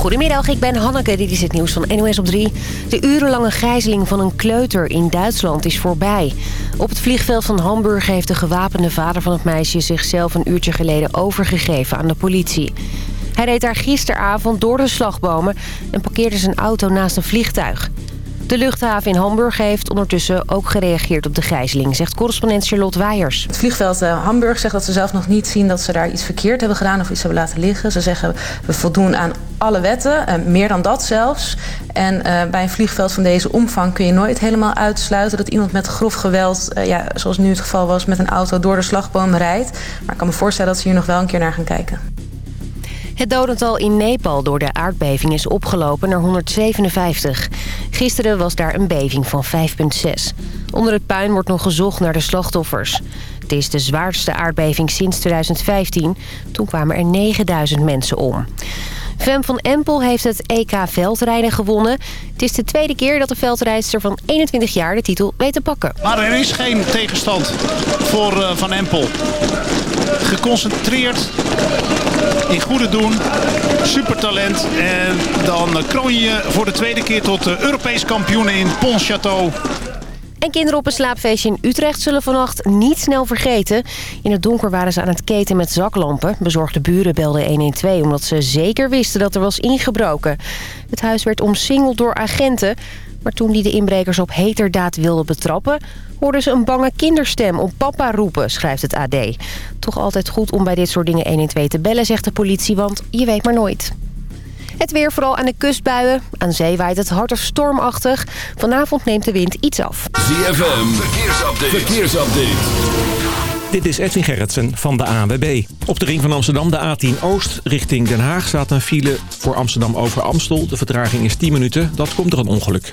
Goedemiddag, ik ben Hanneke. Dit is het nieuws van NOS op 3. De urenlange gijzeling van een kleuter in Duitsland is voorbij. Op het vliegveld van Hamburg heeft de gewapende vader van het meisje... zichzelf een uurtje geleden overgegeven aan de politie. Hij reed daar gisteravond door de slagbomen... en parkeerde zijn auto naast een vliegtuig. De luchthaven in Hamburg heeft ondertussen ook gereageerd op de gijzeling... zegt correspondent Charlotte Weijers. Het vliegveld uh, Hamburg zegt dat ze zelf nog niet zien... dat ze daar iets verkeerd hebben gedaan of iets hebben laten liggen. Ze zeggen we voldoen aan alle wetten, uh, meer dan dat zelfs. En uh, bij een vliegveld van deze omvang kun je nooit helemaal uitsluiten... dat iemand met grof geweld, ja, zoals nu het geval was... met een auto door de slagboom rijdt. Maar ik kan me voorstellen dat ze hier nog wel een keer naar gaan kijken. Het dodental in Nepal door de aardbeving is opgelopen naar 157. Gisteren was daar een beving van 5,6. Onder het puin wordt nog gezocht naar de slachtoffers. Het is de zwaarste aardbeving sinds 2015. Toen kwamen er 9000 mensen om. Fem van Empel heeft het EK veldrijden gewonnen. Het is de tweede keer dat de veldrijdster van 21 jaar de titel weet te pakken. Maar er is geen tegenstand voor uh, Van Empel. Geconcentreerd, in goede doen, supertalent. En dan kroon je voor de tweede keer tot Europees kampioen in Pontchâteau. En kinderen op een slaapfeestje in Utrecht zullen vannacht niet snel vergeten. In het donker waren ze aan het keten met zaklampen. Bezorgde buren belden 112 omdat ze zeker wisten dat er was ingebroken. Het huis werd omsingeld door agenten. Maar toen die de inbrekers op heterdaad wilden betrappen... hoorden ze een bange kinderstem om papa roepen, schrijft het AD. Toch altijd goed om bij dit soort dingen 112 te bellen, zegt de politie, want je weet maar nooit. Het weer vooral aan de kustbuien. Aan zee waait het hard of stormachtig. Vanavond neemt de wind iets af. ZFM, verkeersupdate. verkeersupdate. Dit is Edwin Gerritsen van de ANWB. Op de ring van Amsterdam, de A10 Oost, richting Den Haag... staat een file voor Amsterdam over Amstel. De vertraging is 10 minuten, dat komt door een ongeluk.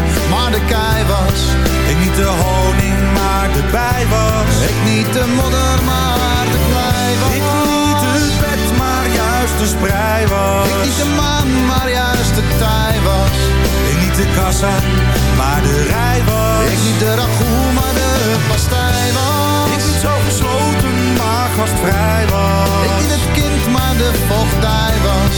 maar de kei was Ik niet de honing, maar de bij was. Ik niet de modder, maar de klei was. Ik niet het bed, maar juist de sprei was. Ik niet de maan, maar juist de tij was. Ik niet de kassa, maar de rij was. Ik niet de ragout, maar de pastij was. Ik niet zo gesloten, maar gastvrij was. Ik niet het kind, maar de vochtdij was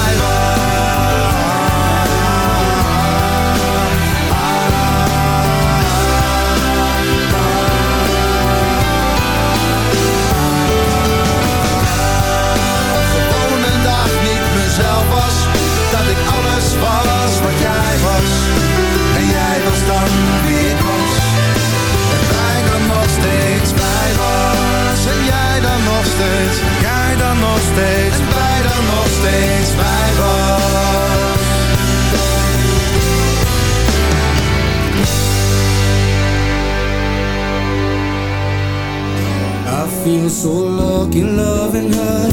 so lucky loving her.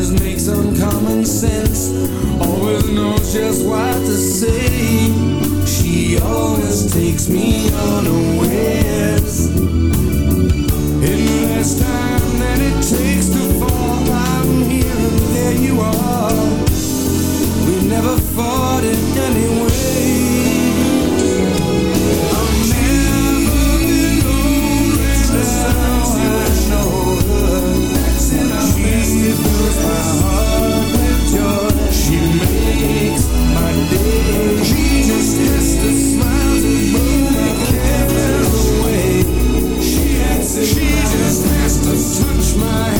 always makes uncommon sense, always knows just what to say. She always takes me unawares. In less time than it takes to fall, I'm here and there you are. We never fought in any way. my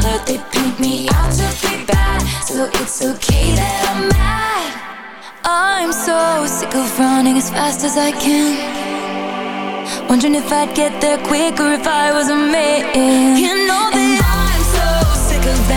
They paint me out to be bad, so it's okay that I'm mad. I'm so sick of running as fast as I can. Wondering if I'd get there quicker if I was a man. You know that and I'm so sick of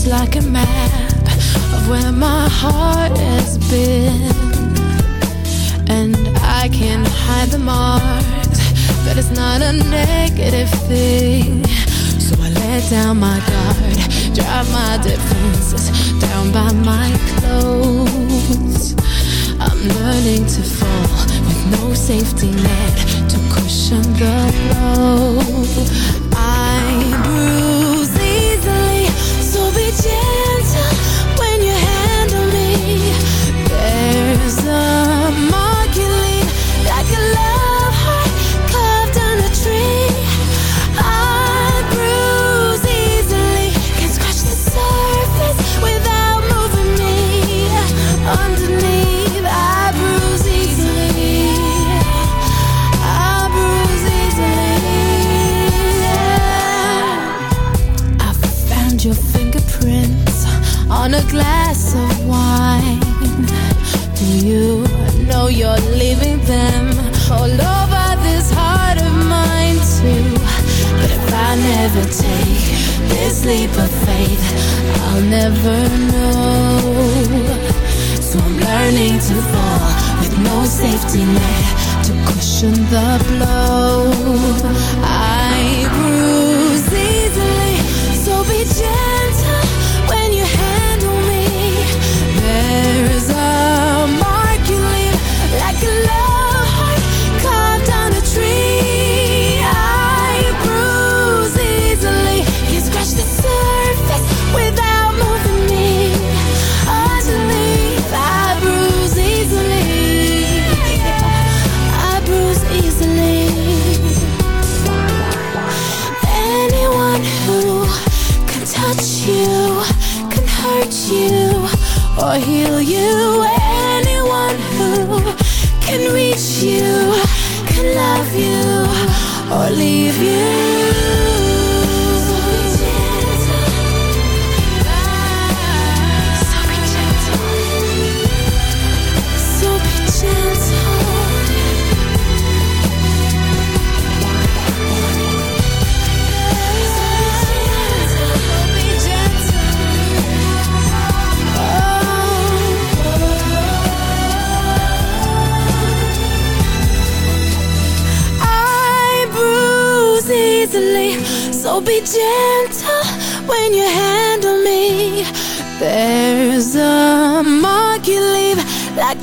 is like a map of where my heart has been. And I can hide the marks, but it's not a negative thing. So I let down my guard, drop my defenses down by my clothes. I'm learning to fall with no safety net to cushion the blow. Leap of faith, I'll never know. So I'm learning to fall with no safety net to cushion the blow. I bruise easily, so be gentle when you handle me. There's a healing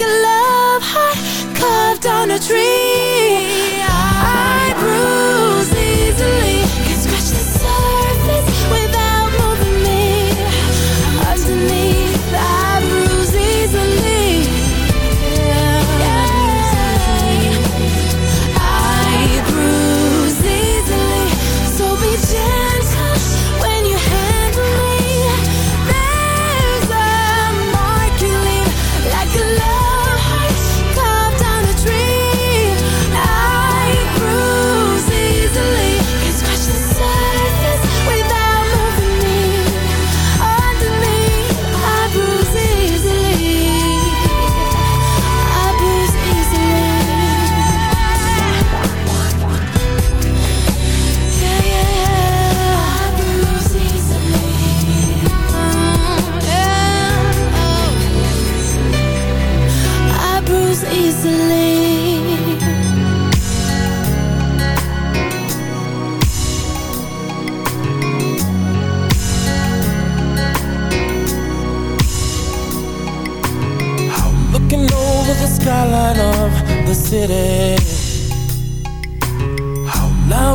love heart carved on a tree.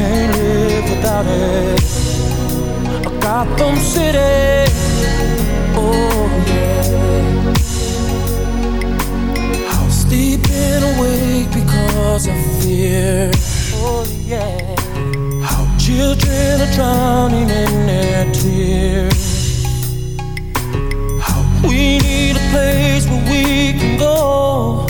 can't live without it. A Gotham City, oh yeah. I'm sleeping awake because of fear, oh yeah. How children are drowning in their tears. How we need a place where we can go.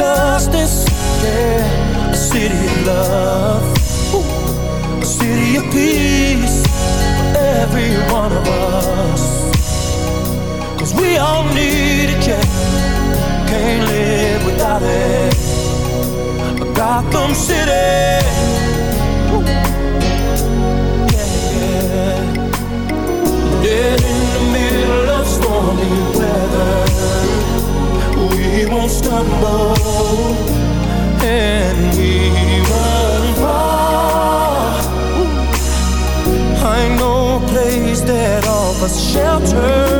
Justice, yeah. A city of love, Ooh. a city of peace for every one of us. Cause we all need it, yeah. Can't live without it. A Gotham City. Yeah. Dead in the middle of stormy weather we won't stumble shelter.